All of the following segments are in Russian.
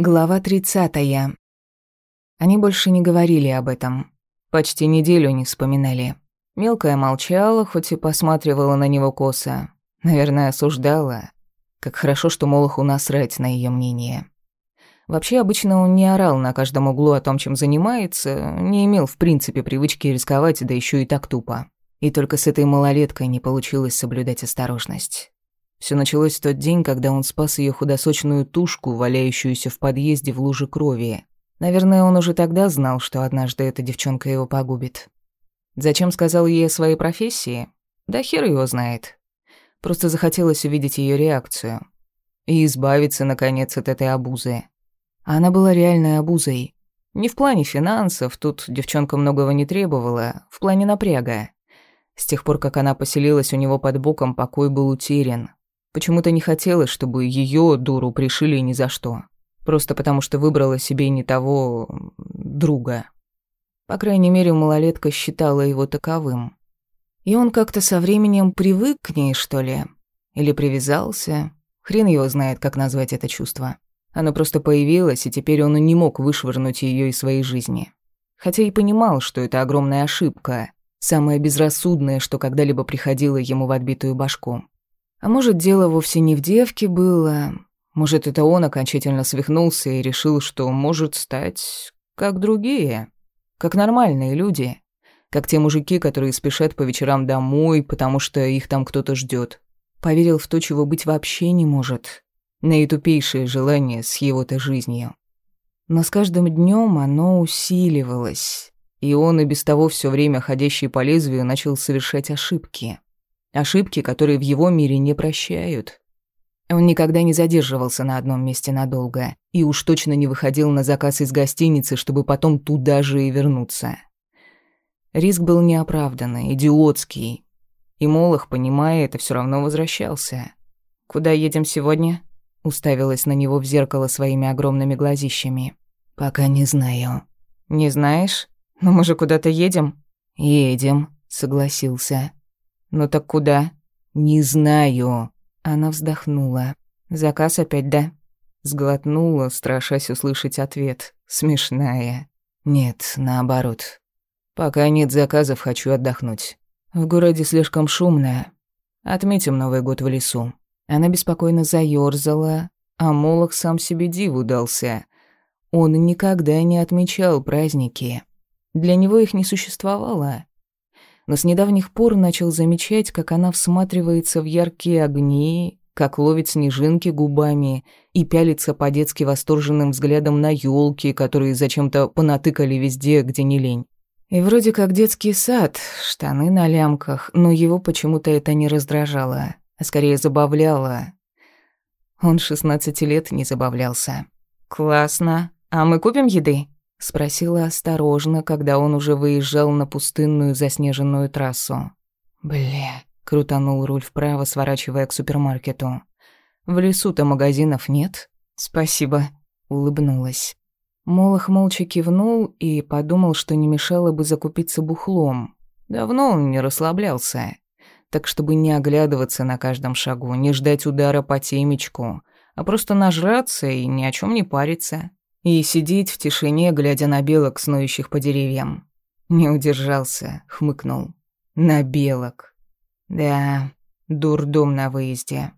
Глава 30. Они больше не говорили об этом. Почти неделю не вспоминали. Мелкая молчала, хоть и посматривала на него косо. Наверное, осуждала. Как хорошо, что Молоху насрать на ее мнение. Вообще, обычно он не орал на каждом углу о том, чем занимается, не имел, в принципе, привычки рисковать, да еще и так тупо. И только с этой малолеткой не получилось соблюдать осторожность. Все началось в тот день, когда он спас ее худосочную тушку, валяющуюся в подъезде в луже крови. Наверное, он уже тогда знал, что однажды эта девчонка его погубит. Зачем сказал ей о своей профессии? Да хер его знает. Просто захотелось увидеть ее реакцию. И избавиться, наконец, от этой обузы. Она была реальной обузой. Не в плане финансов, тут девчонка многого не требовала, в плане напряга. С тех пор, как она поселилась у него под боком, покой был утерян. Почему-то не хотелось, чтобы ее дуру пришили ни за что. Просто потому, что выбрала себе не того... друга. По крайней мере, малолетка считала его таковым. И он как-то со временем привык к ней, что ли? Или привязался? Хрен его знает, как назвать это чувство. Оно просто появилось, и теперь он не мог вышвырнуть ее из своей жизни. Хотя и понимал, что это огромная ошибка, самое безрассудное, что когда-либо приходило ему в отбитую башку. А может, дело вовсе не в девке было. Может, это он окончательно свихнулся и решил, что может стать как другие, как нормальные люди, как те мужики, которые спешат по вечерам домой, потому что их там кто-то ждет. Поверил в то, чего быть вообще не может. Наитупейшее желание с его-то жизнью. Но с каждым днем оно усиливалось, и он и без того все время ходящий по лезвию начал совершать ошибки. Ошибки, которые в его мире не прощают. Он никогда не задерживался на одном месте надолго и уж точно не выходил на заказ из гостиницы, чтобы потом туда же и вернуться. Риск был неоправданный, идиотский. И Молох, понимая это, все равно возвращался. «Куда едем сегодня?» Уставилась на него в зеркало своими огромными глазищами. «Пока не знаю». «Не знаешь? Но мы же куда-то едем?» «Едем», — согласился. «Ну так куда?» «Не знаю». Она вздохнула. «Заказ опять, да?» Сглотнула, страшась услышать ответ. Смешная. «Нет, наоборот. Пока нет заказов, хочу отдохнуть. В городе слишком шумно. Отметим Новый год в лесу». Она беспокойно заёрзала, а Молох сам себе диву дался. Он никогда не отмечал праздники. Для него их не существовало но с недавних пор начал замечать, как она всматривается в яркие огни, как ловит снежинки губами и пялится по-детски восторженным взглядом на елки, которые зачем-то понатыкали везде, где не лень. И вроде как детский сад, штаны на лямках, но его почему-то это не раздражало, а скорее забавляло. Он 16 лет не забавлялся. «Классно. А мы купим еды?» Спросила осторожно, когда он уже выезжал на пустынную заснеженную трассу. «Бля», — крутанул руль вправо, сворачивая к супермаркету. «В лесу-то магазинов нет?» «Спасибо», — улыбнулась. Молох молча кивнул и подумал, что не мешало бы закупиться бухлом. Давно он не расслаблялся. Так, чтобы не оглядываться на каждом шагу, не ждать удара по темечку, а просто нажраться и ни о чем не париться и сидеть в тишине, глядя на белок, снующих по деревьям. Не удержался, хмыкнул. На белок. Да, дурдом на выезде.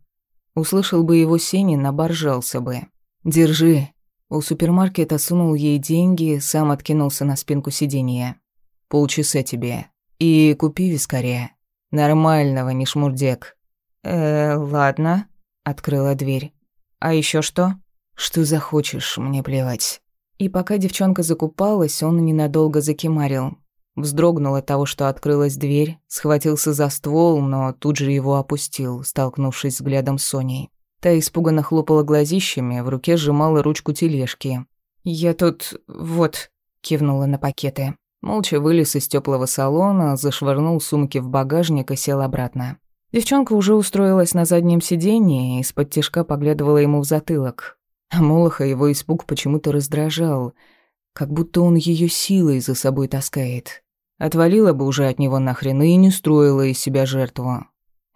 Услышал бы его Сенин, оборжался бы. «Держи». У супермаркета сунул ей деньги, сам откинулся на спинку сиденья. «Полчаса тебе. И купи вискаря. Нормального, не шмурдек». «Э, ладно», — открыла дверь. «А еще что?» «Что захочешь, мне плевать». И пока девчонка закупалась, он ненадолго закимарил. Вздрогнул от того, что открылась дверь, схватился за ствол, но тут же его опустил, столкнувшись взглядом с Соней. Та испуганно хлопала глазищами, в руке сжимала ручку тележки. «Я тут... вот...» — кивнула на пакеты. Молча вылез из теплого салона, зашвырнул сумки в багажник и сел обратно. Девчонка уже устроилась на заднем сиденье и из-под тишка поглядывала ему в затылок. А Молоха его испуг почему-то раздражал, как будто он ее силой за собой таскает. Отвалила бы уже от него нахрен и не строила из себя жертву.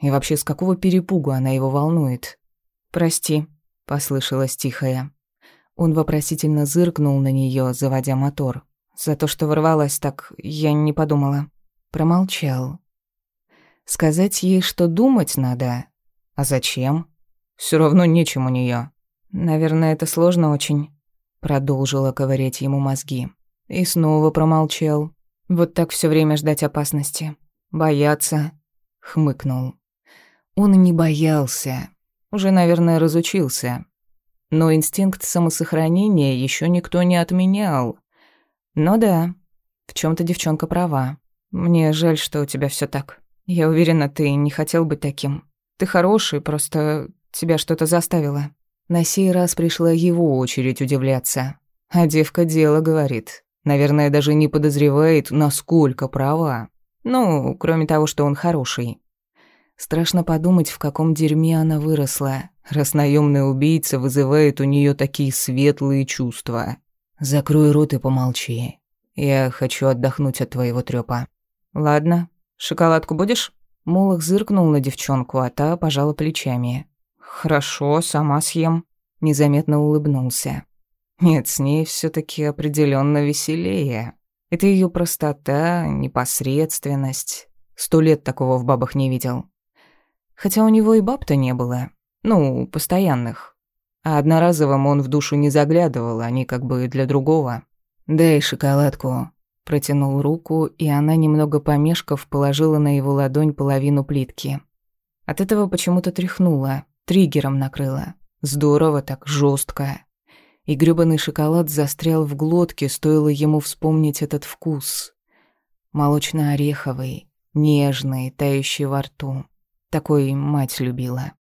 И вообще, с какого перепугу она его волнует? «Прости», — послышалась тихая. Он вопросительно зыркнул на нее, заводя мотор. За то, что ворвалась так, я не подумала. Промолчал. Сказать ей, что думать надо. А зачем? Все равно нечем у нее. Наверное, это сложно очень. Продолжила ковырять ему мозги. И снова промолчал. Вот так все время ждать опасности. Бояться. Хмыкнул. Он не боялся. Уже, наверное, разучился. Но инстинкт самосохранения еще никто не отменял. Но да, в чем то девчонка права. Мне жаль, что у тебя все так. Я уверена, ты не хотел быть таким. Ты хороший, просто тебя что-то заставило. На сей раз пришла его очередь удивляться. А девка дело говорит. Наверное, даже не подозревает, насколько права. Ну, кроме того, что он хороший. Страшно подумать, в каком дерьме она выросла, раз наемный убийца вызывает у нее такие светлые чувства. Закрой рот и помолчи. Я хочу отдохнуть от твоего трёпа. Ладно. Шоколадку будешь? Молох зыркнул на девчонку, а та пожала плечами. Хорошо, сама съем. Незаметно улыбнулся. Нет, с ней все таки определенно веселее. Это ее простота, непосредственность. Сто лет такого в бабах не видел. Хотя у него и баб-то не было. Ну, постоянных. А одноразовым он в душу не заглядывал, они как бы для другого. «Дай шоколадку», — протянул руку, и она, немного помешков, положила на его ладонь половину плитки. От этого почему-то тряхнула, триггером накрыла. Здорово так, жестко. И грёбаный шоколад застрял в глотке, стоило ему вспомнить этот вкус. Молочно-ореховый, нежный, тающий во рту. Такой мать любила.